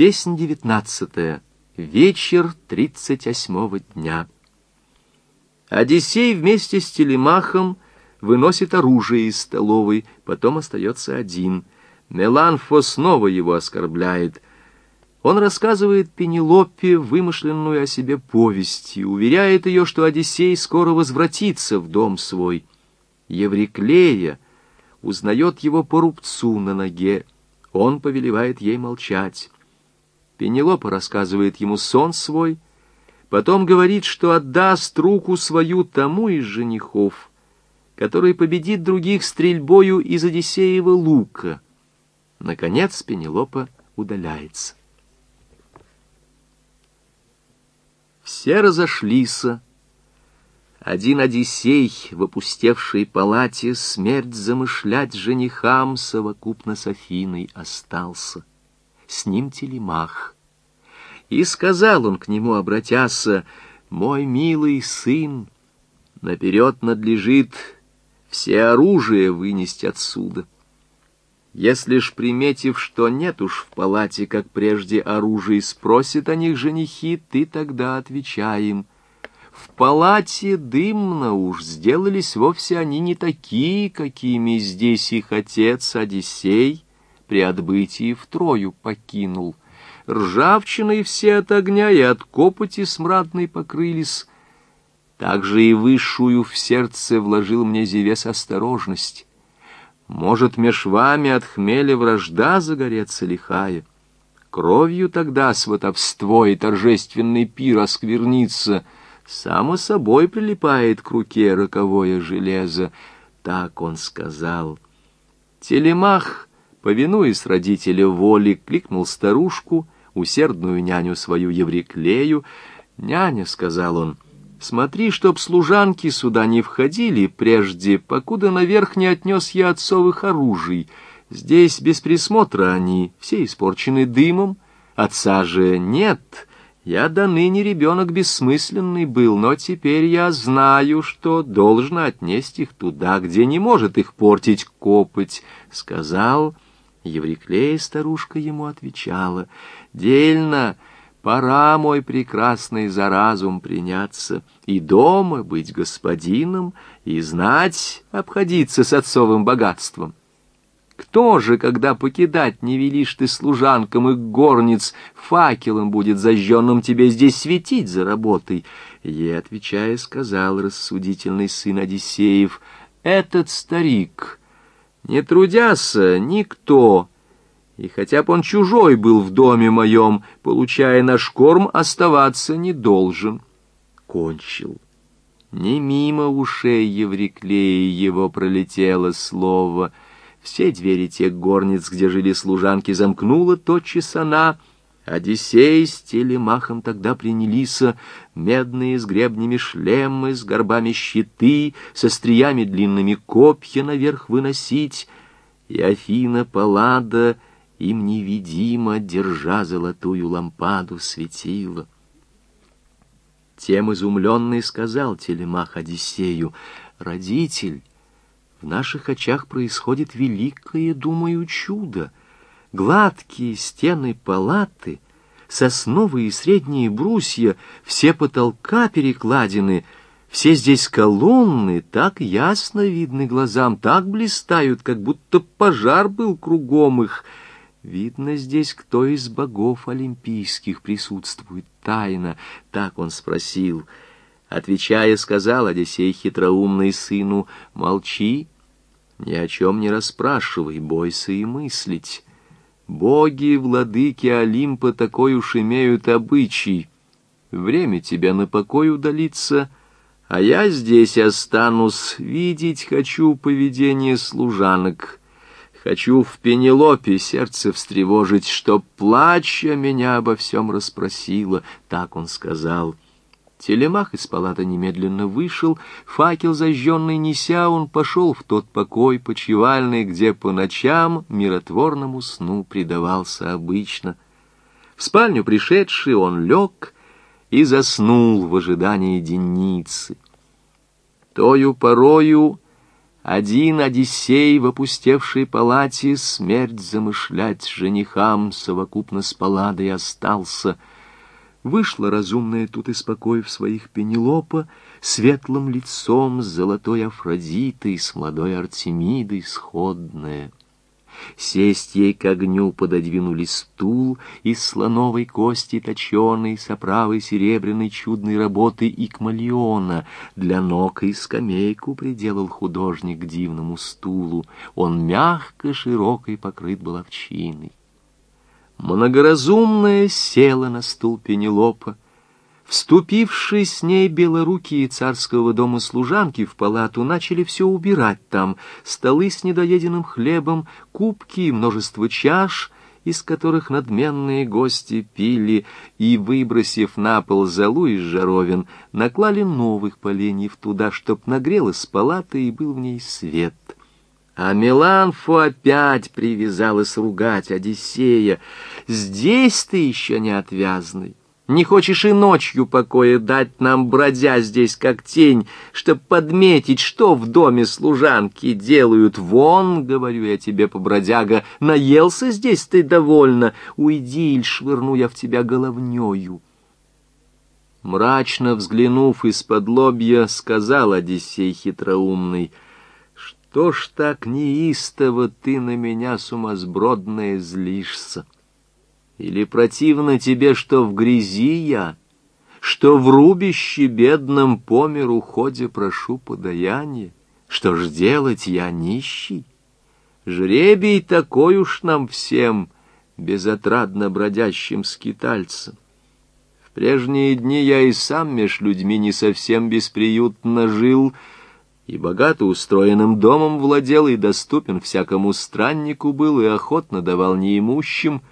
Песнь девятнадцатая. Вечер тридцать восьмого дня. Одиссей вместе с Телемахом выносит оружие из столовой, потом остается один. Меланфо снова его оскорбляет. Он рассказывает Пенелопе вымышленную о себе повесть и уверяет ее, что Одиссей скоро возвратится в дом свой. Евриклея узнает его по рубцу на ноге. Он повелевает ей молчать. Пенелопа рассказывает ему сон свой, потом говорит, что отдаст руку свою тому из женихов, который победит других стрельбою из Одиссеева лука. Наконец Пенелопа удаляется. Все разошлись. Один Одиссей в опустевшей палате смерть замышлять женихам совокупно с Афиной остался с ним телемах. И сказал он к нему, обратяся, «Мой милый сын, наперед надлежит все оружие вынести отсюда. Если ж, приметив, что нет уж в палате, как прежде, оружия, спросят о них женихи, ты тогда отвечаем. В палате дымно уж сделались вовсе они не такие, какими здесь их отец Одиссей, при отбытии в Трою покинул. Ржавчиной все от огня и от копоти смрадной покрылись. Также и высшую в сердце вложил мне Зевес осторожность. Может, меж вами от хмеля вражда загореться лихая? Кровью тогда сватовство и торжественный пир осквернится. Само собой прилипает к руке роковое железо. Так он сказал. Телемах повинуясь родителю воли, кликнул старушку, усердную няню свою Евриклею. «Няня», — сказал он, — «смотри, чтоб служанки сюда не входили прежде, покуда наверх не отнес я отцовых оружий. Здесь без присмотра они, все испорчены дымом, отца же нет». Я до ныне ребенок бессмысленный был, но теперь я знаю, что должно отнести их туда, где не может их портить копоть, — сказал Евриклея старушка ему отвечала, «Дельно, пора, мой прекрасный, за разум приняться, и дома быть господином, и знать обходиться с отцовым богатством. Кто же, когда покидать не велишь ты служанкам и горниц, факелом будет зажженным тебе здесь светить за работой?» Ей, отвечая, сказал рассудительный сын Одиссеев, «Этот старик...» Не трудяся, никто, и хотя бы он чужой был в доме моем, получая наш корм, оставаться не должен. Кончил. Не мимо ушей Евриклеи его пролетело слово. Все двери тех горниц, где жили служанки, замкнула тотчас она — Одиссей с телемахом тогда принялись медные с гребнями шлемы, с горбами щиты, со стриями длинными копья наверх выносить, и Афина Паллада им невидимо, держа золотую лампаду, светила. Тем изумленный сказал телемах Одиссею, «Родитель, в наших очах происходит великое, думаю, чудо. Гладкие стены палаты, сосновые и средние брусья, все потолка перекладины, все здесь колонны, так ясно видны глазам, так блистают, как будто пожар был кругом их. Видно здесь, кто из богов олимпийских присутствует тайно, так он спросил. Отвечая, сказал Одиссей хитроумный сыну, «Молчи, ни о чем не расспрашивай, бойся и мыслить». Боги, владыки Олимпа, такой уж имеют обычай. Время тебя на покой удалиться, а я здесь останусь, видеть хочу поведение служанок. Хочу в Пенелопе сердце встревожить, чтоб плача меня обо всем расспросила, так он сказал. Телемах из палаты немедленно вышел, факел зажженный неся, он пошел в тот покой почевальный, где по ночам миротворному сну предавался обычно. В спальню пришедший он лег и заснул в ожидании денницы. Тою порою Один Одиссей в опустевшей палате Смерть замышлять женихам Совокупно с Палладой остался. Вышла разумная тут из покоев своих Пенелопа Светлым лицом с золотой Афродитой, С молодой Артемидой сходная. Сесть ей к огню пододвинули стул из слоновой кости точеной, с оправой серебряной чудной работы и кмалиона. Для ног и скамейку приделал художник к дивному стулу. Он мягко, широкой покрыт был овчиной. Многоразумная села на стул Пенелопа, Вступившие с ней белорукие царского дома служанки в палату начали все убирать там, столы с недоеденным хлебом, кубки и множество чаш, из которых надменные гости пили, и, выбросив на пол залу из жаровин, наклали новых поленьев туда, чтоб нагрелась палата и был в ней свет. А Меланфу опять привязалась ругать Одиссея. «Здесь ты еще не отвязный». Не хочешь и ночью покоя дать нам, бродя здесь как тень, чтоб подметить, что в доме служанки делают. Вон, говорю я тебе, побродяга, наелся здесь ты довольно. Уйди, иль швырну я в тебя головнёю. Мрачно взглянув из-под лобья, сказал Одиссей хитроумный, «Что ж так неистово ты на меня, сумасбродная, злишься?» Или противно тебе, что в грязи я, что в рубище бедном по миру ходе прошу подаяние? Что ж делать, я нищий? Жребий такой уж нам всем, безотрадно бродящим скитальцам. В прежние дни я и сам меж людьми не совсем бесприютно жил, и богато устроенным домом владел, и доступен всякому страннику был, и охотно давал неимущим,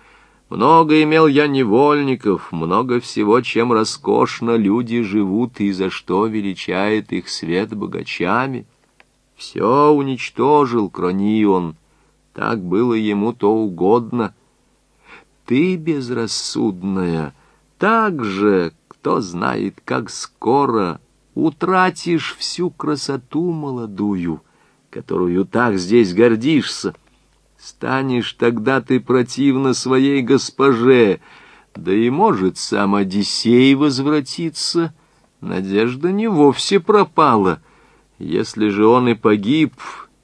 много имел я невольников, много всего, чем роскошно люди живут и за что величает их свет богачами. Все уничтожил Кронион, так было ему то угодно. Ты, безрассудная, так же, кто знает, как скоро утратишь всю красоту молодую, которую так здесь гордишься. Станешь тогда ты противно своей госпоже, да и может сам Одиссей возвратиться. Надежда не вовсе пропала. Если же он и погиб,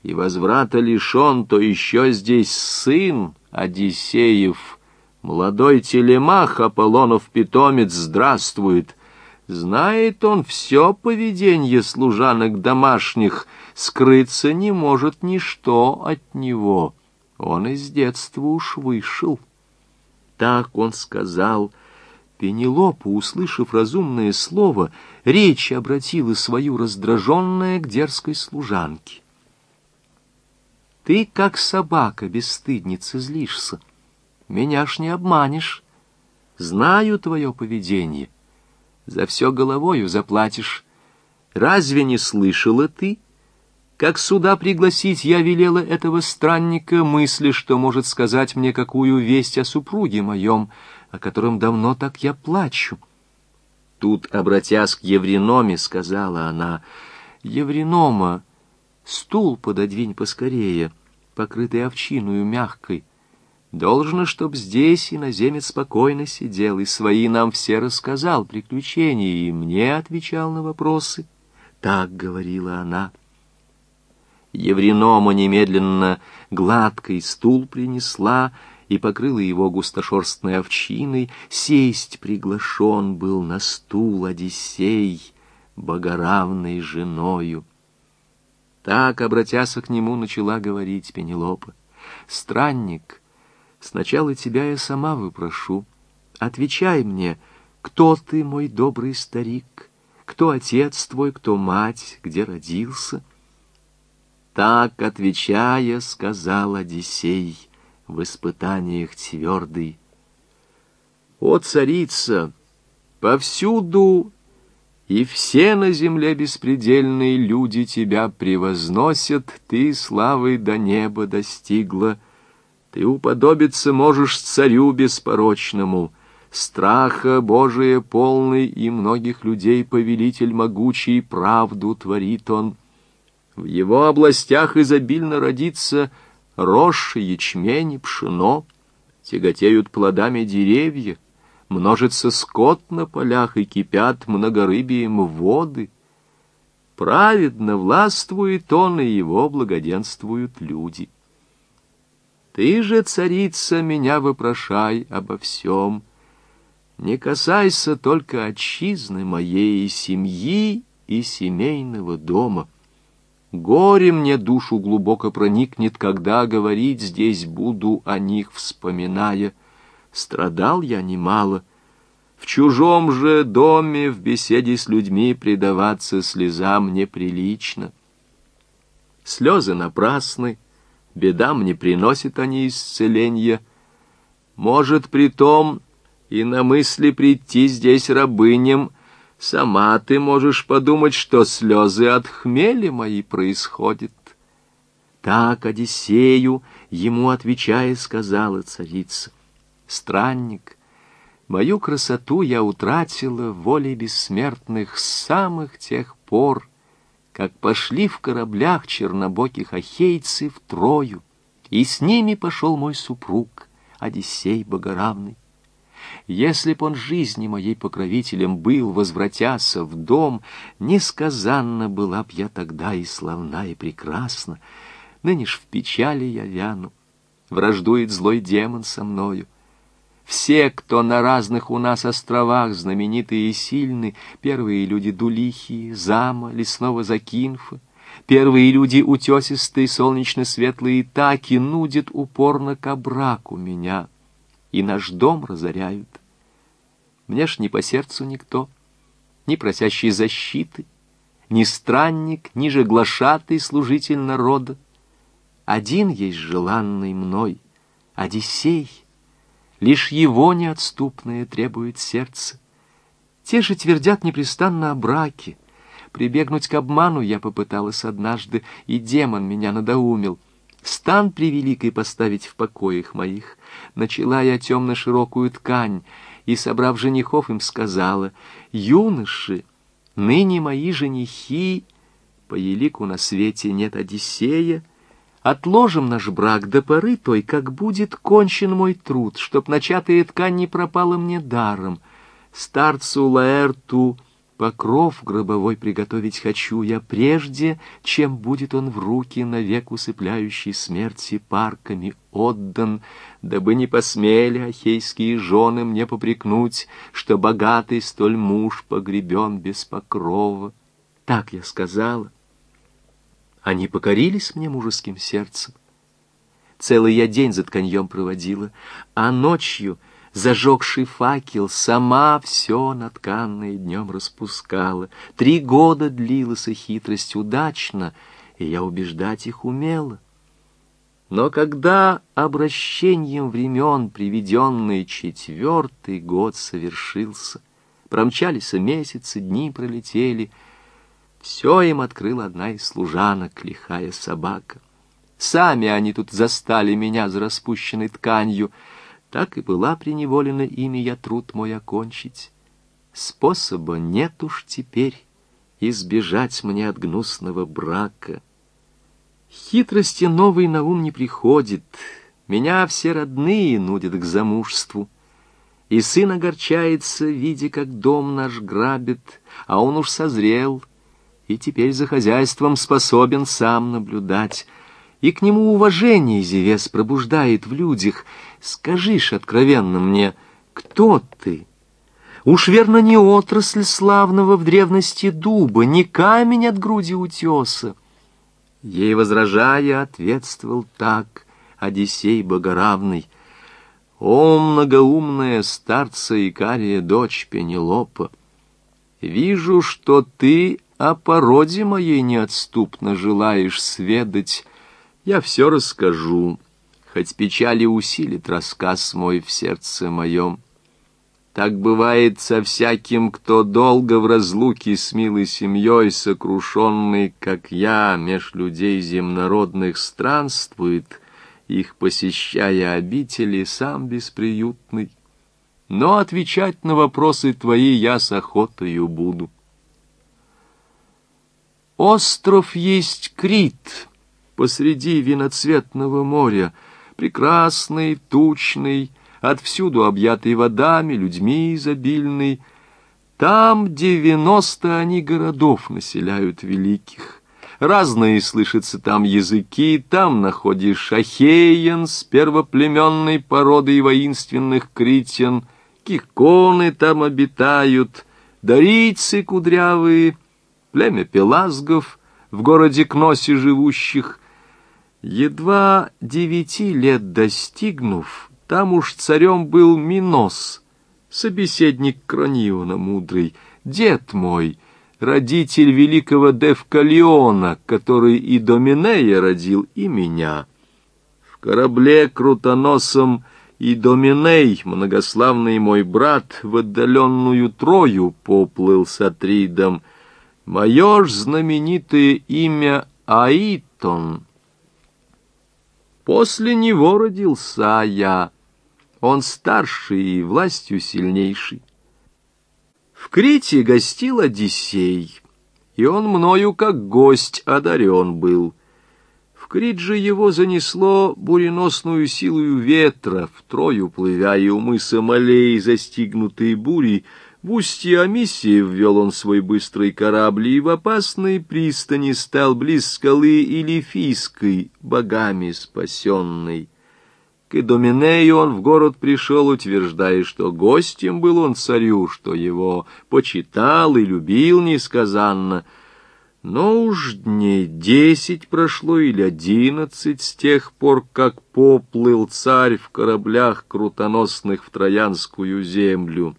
и возврата лишен, то еще здесь сын Одиссеев, молодой телемах Аполлонов питомец, здравствует. Знает он все поведение служанок домашних, скрыться не может ничто от него». Он из детства уж вышел. Так он сказал. Пенелопа, услышав разумное слово, речь обратила свою раздраженная к дерзкой служанке. Ты, как собака, бесстыдница, злишься. Меня ж не обманешь. Знаю твое поведение. За все головою заплатишь. Разве не слышала ты, как сюда пригласить я велела этого странника мысли, что может сказать мне какую весть о супруге моем, о котором давно так я плачу. Тут, обратясь к Евреноме, сказала она, «Евренома, стул пододвинь поскорее, покрытый овчиною мягкой. Должно, чтоб здесь иноземец спокойно сидел и свои нам все рассказал приключения, и мне отвечал на вопросы». Так говорила она. Евренома немедленно гладкий стул принесла и покрыла его густошерстной овчиной. Сесть приглашен был на стул Одиссей, богоравной женою. Так, обратясь к нему, начала говорить Пенелопа. «Странник, сначала тебя я сама выпрошу. Отвечай мне, кто ты, мой добрый старик, кто отец твой, кто мать, где родился?» Так, отвечая, сказал Одиссей в испытаниях твердый. «О, царица, повсюду и все на земле беспредельные люди тебя превозносят, ты славой до неба достигла. Ты уподобиться можешь царю беспорочному, страха Божия полный и многих людей повелитель могучий, правду творит он» В его областях изобильно родится рожь, ячмень пшено, тяготеют плодами деревья, множится скот на полях и кипят многорыбием воды. Праведно властвует он, и его благоденствуют люди. Ты же, царица, меня вопрошай обо всем. Не касайся только отчизны моей, семьи и семейного дома. Горе мне душу глубоко проникнет, когда говорить здесь буду о них, вспоминая. Страдал я немало. В чужом же доме в беседе с людьми предаваться слезам неприлично. Слезы напрасны, бедам не приносят они исцеления. Может, при том и на мысли прийти здесь рабыням, сама ты можешь подумать, что слезы от хмели мои происходят. Так Одиссею, ему отвечая, сказала царица. Странник, мою красоту я утратила волей бессмертных с самых тех пор, как пошли в кораблях чернобоких ахейцы в Трою, и с ними пошел мой супруг, Одиссей Богоравный. Если б он жизни моей покровителем был, возвратяся в дом, несказанно была б я тогда и славна, и прекрасна. Ныне ж в печали я вяну, враждует злой демон со мною. Все, кто на разных у нас островах знаменитые и сильны, первые люди Дулихи, Зама, лесного Закинфа, первые люди утесистые, солнечно-светлые Таки нудят упорно к браку меня и наш дом разоряют. Мне ж не по сердцу никто, ни просящий защиты, ни странник, ни же глашатый служитель народа. Один есть желанный мной, Одиссей — Лишь его неотступное требует сердце. Те же твердят непрестанно о браке. Прибегнуть к обману я попыталась однажды, и демон меня надоумил. Стан превеликой поставить в покоях моих. Начала я темно-широкую ткань, и, собрав женихов, им сказала, «Юноши, ныне мои женихи, по елику на свете нет Одиссея, Отложим наш брак до поры той, как будет кончен мой труд, чтоб начатая ткань не пропала мне даром. Старцу Лаэрту покров гробовой приготовить хочу я прежде, чем будет он в руки навек усыпляющий смерти парками отдан, дабы не посмели ахейские жены мне попрекнуть, что богатый столь муж погребен без покрова. Так я сказала. Они покорились мне мужеским сердцем. Целый я день за тканьем проводила, а ночью, зажегший факел, сама все натканное днем распускала. Три года длилась и хитрость удачно, и я убеждать их умела. Но когда обращением времен приведенный четвертый год совершился, промчались месяцы, дни пролетели — все им открыла одна из служанок, лихая собака. Сами они тут застали меня за распущенной тканью. Так и была приневолена ими я труд мой окончить. Способа нет уж теперь избежать мне от гнусного брака. Хитрости новой на ум не приходит, меня все родные нудят к замужеству. И сын огорчается, видя, как дом наш грабит, а он уж созрел — и теперь за хозяйством способен сам наблюдать. И к нему уважение Зевес пробуждает в людях. Скажишь откровенно мне, кто ты? Уж верно не отрасль славного в древности дуба, не камень от груди утеса. Ей возражая, ответствовал так Одиссей Богоравный. «О, многоумная старца Икария, дочь Пенелопа! Вижу, что ты о породе моей неотступно желаешь сведать, я все расскажу, хоть печали усилит рассказ мой в сердце моем. Так бывает со всяким, кто долго в разлуке с милой семьей, сокрушенный, как я, меж людей земнородных странствует, их посещая обители, сам бесприютный. Но отвечать на вопросы твои я с охотою буду. Остров есть Крит посреди виноцветного моря, прекрасный, тучный, отвсюду объятый водами, людьми изобильный. Там девяносто они городов населяют великих. Разные слышатся там языки, там находишь Ахеян с первоплеменной породой воинственных критян, киконы там обитают, дарийцы кудрявые, племя пелазгов, в городе Кносе живущих. Едва девяти лет достигнув, там уж царем был Минос, собеседник Крониона мудрый, дед мой, родитель великого Девкалиона, который и Доминея родил, и меня. В корабле крутоносом и Доминей, многославный мой брат, в отдаленную Трою поплыл с Атридом. Мое ж знаменитое имя Аитон. После него родился я, он старший и властью сильнейший. В Крите гостил Одиссей, и он мною как гость одарен был. В Крит же его занесло буреносную силою ветра, втрою плывя и у мыса Малей, застигнутые бурей, в устье Амисии ввел он свой быстрый корабль и в опасной пристани стал близ скалы Илифийской, богами спасенной. К Доминею он в город пришел, утверждая, что гостем был он царю, что его почитал и любил несказанно. Но уж дней десять прошло или одиннадцать с тех пор, как поплыл царь в кораблях крутоносных в Троянскую землю.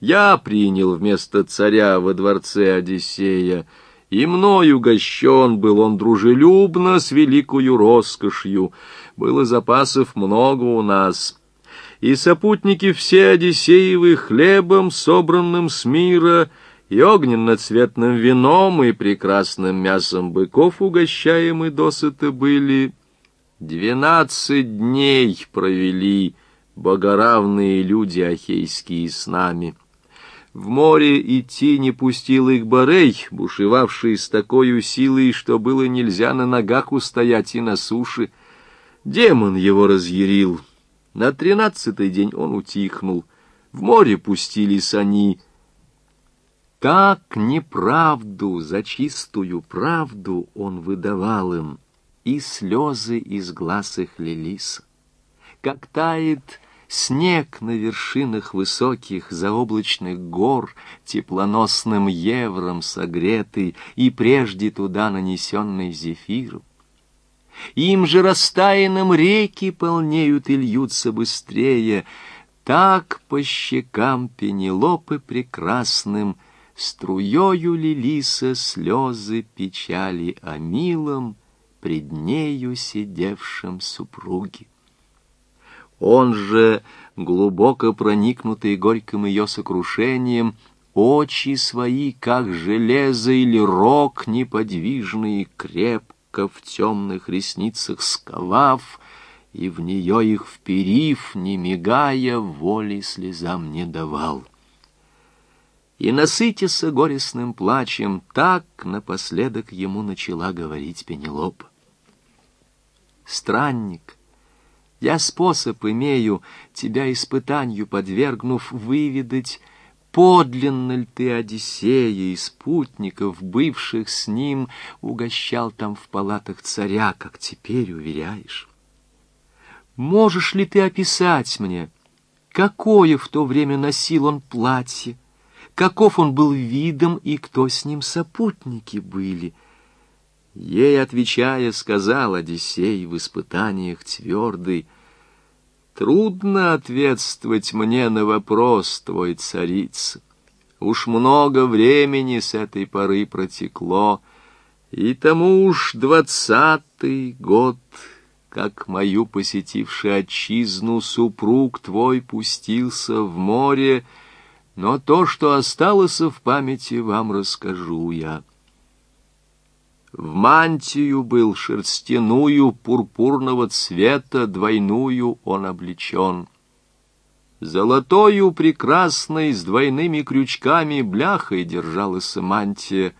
Я принял вместо царя во дворце Одиссея, и мною угощен был он дружелюбно с великою роскошью. Было запасов много у нас. И сопутники все Одиссеевы хлебом, собранным с мира, и огненно-цветным вином, и прекрасным мясом быков угощаемы досыта были. Двенадцать дней провели богоравные люди ахейские с нами. В море идти не пустил их Борей, бушевавший с такой силой, что было нельзя на ногах устоять и на суше. Демон его разъярил. На тринадцатый день он утихнул. В море пустились они. Так неправду за чистую правду он выдавал им, и слезы из глаз их лились. Как тает Снег на вершинах высоких заоблачных гор, Теплоносным евром согретый И прежде туда нанесенный зефиром. Им же растаянным реки полнеют и льются быстрее, Так по щекам Пенелопы прекрасным Струёю лилися слезы печали о милом, Пред нею сидевшем супруге. Он же, глубоко проникнутый горьким ее сокрушением, очи свои, как железо или рог, неподвижные, крепко в темных ресницах сковав, и в нее их вперив, не мигая, воли слезам не давал. И, насытяся горестным плачем, так напоследок ему начала говорить Пенелоп. Странник, я способ имею, тебя испытанию подвергнув, выведать, подлинно ли ты Одиссея и спутников, бывших с ним, угощал там в палатах царя, как теперь уверяешь. Можешь ли ты описать мне, какое в то время носил он платье, каков он был видом и кто с ним сопутники были — Ей, отвечая, сказал Одиссей в испытаниях твердый, «Трудно ответствовать мне на вопрос твой, царица. Уж много времени с этой поры протекло, и тому уж двадцатый год, как мою посетивший отчизну супруг твой пустился в море, но то, что осталось в памяти, вам расскажу я». В мантию был шерстяную пурпурного цвета, двойную он облечен. Золотою прекрасной с двойными крючками бляхой держалась мантия.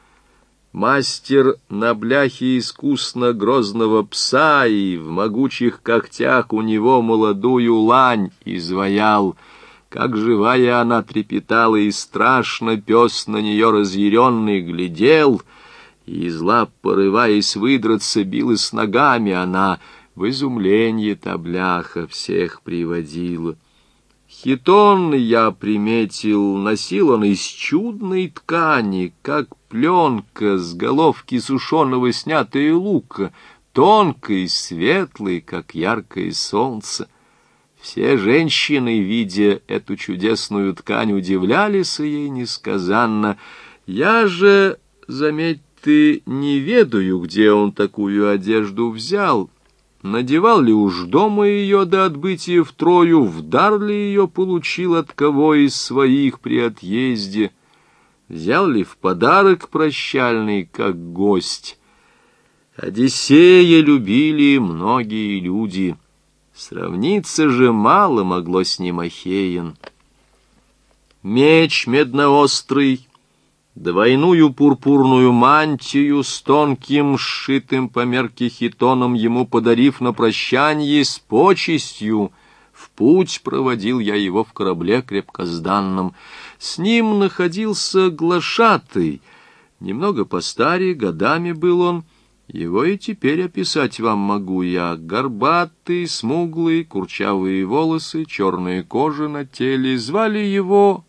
Мастер на бляхе искусно грозного пса, и в могучих когтях у него молодую лань изваял. Как живая она трепетала, и страшно пес на нее разъяренный глядел, из лап, порываясь выдраться, билась ногами она, в изумление табляха всех приводила. Хитон, я приметил, носил он из чудной ткани, как пленка с головки сушеного снятая лука, тонкой, светлой, как яркое солнце. Все женщины, видя эту чудесную ткань, удивлялись ей несказанно. Я же, заметь ты, не ведаю, где он такую одежду взял, надевал ли уж дома ее до отбытия в Трою, в дар ли ее получил от кого из своих при отъезде, взял ли в подарок прощальный, как гость. Одиссея любили многие люди, сравниться же мало могло с ним Ахеен. Меч медноострый, Двойную пурпурную мантию с тонким, сшитым по мерке хитоном, ему подарив на прощанье с почестью, в путь проводил я его в корабле крепкозданном. С ним находился глашатый, немного постарее, годами был он, его и теперь описать вам могу я. Горбатый, смуглый, курчавые волосы, черная кожа на теле. Звали его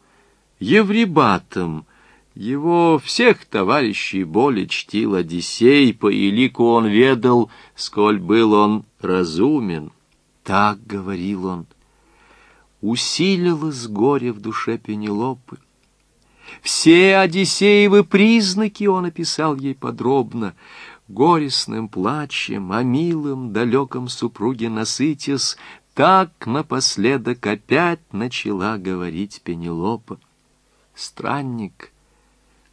Евребатом. Его всех товарищей боли чтил Одиссей, по элику он ведал, сколь был он разумен. Так говорил он. Усилилось горе в душе Пенелопы. Все Одиссеевы признаки он описал ей подробно, горестным плачем, о милом, далеком супруге насытясь, так напоследок опять начала говорить Пенелопа. Странник —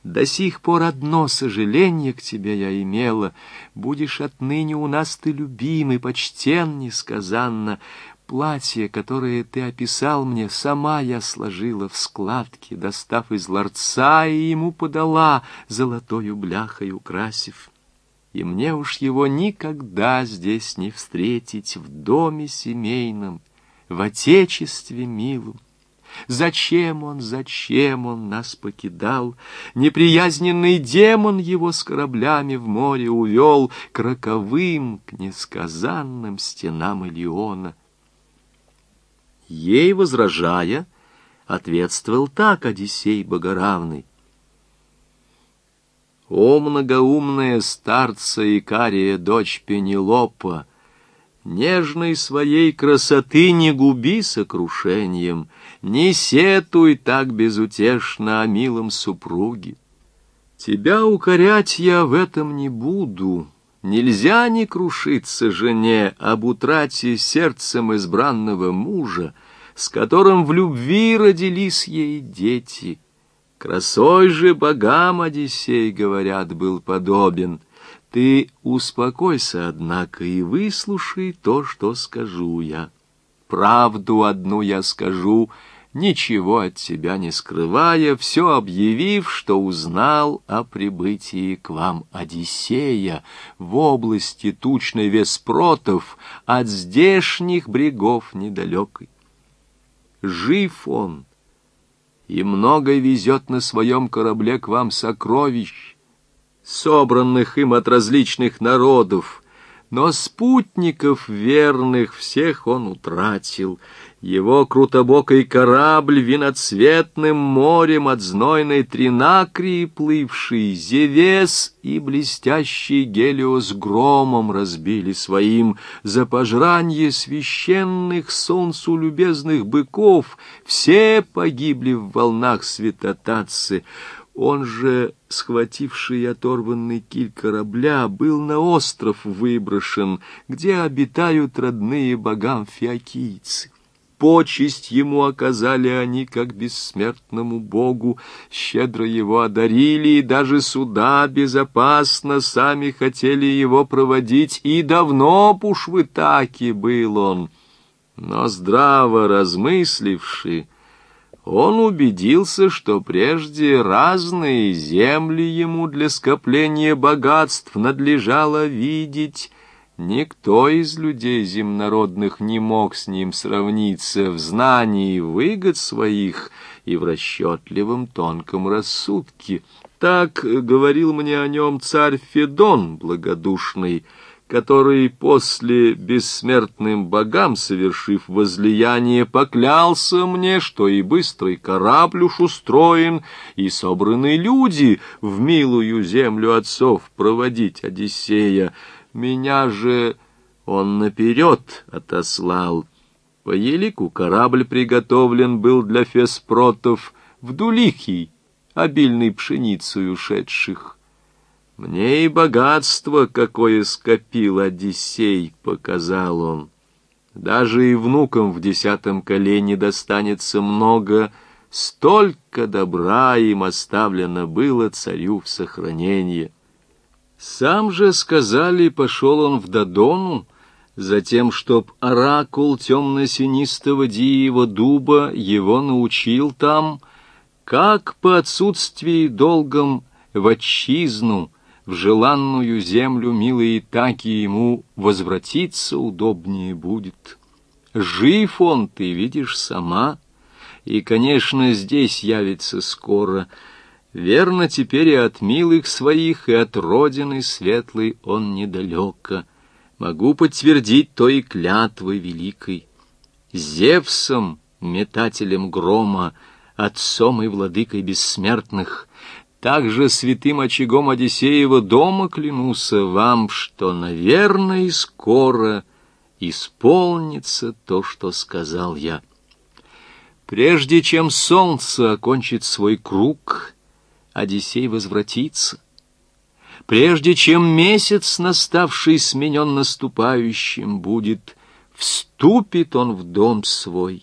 до сих пор одно сожаление к тебе я имела. Будешь отныне у нас ты любимый, почтен несказанно. Платье, которое ты описал мне, сама я сложила в складки, достав из ларца, и ему подала, золотою бляхой украсив. И мне уж его никогда здесь не встретить в доме семейном, в отечестве милом. Зачем он, зачем он нас покидал? Неприязненный демон его с кораблями в море увел к роковым, к несказанным стенам Илиона. Ей возражая, ответствовал так Одиссей Богоравный. «О, многоумная старца Икария, дочь Пенелопа, нежной своей красоты не губи сокрушением, не сетуй так безутешно о милом супруге. Тебя укорять я в этом не буду. Нельзя не крушиться жене об утрате сердцем избранного мужа, с которым в любви родились ей дети. Красой же богам Одиссей, говорят, был подобен. Ты успокойся, однако, и выслушай то, что скажу я. Правду одну я скажу, ничего от тебя не скрывая, все объявив, что узнал о прибытии к вам Одиссея в области тучной Веспротов от здешних брегов недалекой. Жив он, и много везет на своем корабле к вам сокровищ, собранных им от различных народов, но спутников верных всех он утратил. Его крутобокий корабль виноцветным морем от знойной Тринакрии плывший, Зевес и блестящий Гелиос громом разбили своим за пожранье священных солнцу любезных быков, все погибли в волнах святотатцы. Он же, схвативший оторванный киль корабля, был на остров выброшен, где обитают родные богам фиокийцы. Почесть ему оказали они, как бессмертному богу, щедро его одарили, и даже суда безопасно сами хотели его проводить, и давно пуш в Итаке был он. Но здраво размысливший, он убедился, что прежде разные земли ему для скопления богатств надлежало видеть. Никто из людей земнородных не мог с ним сравниться в знании выгод своих и в расчетливом тонком рассудке. Так говорил мне о нем царь Федон благодушный, который после бессмертным богам, совершив возлияние, поклялся мне, что и быстрый корабль уж устроен, и собраны люди в милую землю отцов проводить Одиссея. Меня же он наперед отослал. По елику корабль приготовлен был для феспротов в Дулихий, обильный пшеницей ушедших. Мне и богатство, какое скопил Одиссей, показал он. Даже и внукам в десятом колене достанется много, столько добра им оставлено было царю в сохранение. Сам же, сказали, пошел он в Додону, затем, чтоб оракул темно-синистого Диева дуба его научил там, как по отсутствии долгом в отчизну — в желанную землю милые таки ему возвратиться удобнее будет. Жив он, ты видишь сама, и, конечно, здесь явится скоро. Верно, теперь и от милых своих, и от родины светлой он недалеко. Могу подтвердить то и клятвой великой. Зевсом, метателем грома, отцом и владыкой бессмертных, также святым очагом Одиссеева дома клянуся вам, что, наверное, и скоро исполнится то, что сказал я. Прежде чем солнце окончит свой круг, Одиссей возвратится. Прежде чем месяц, наставший, сменен наступающим, будет, вступит он в дом свой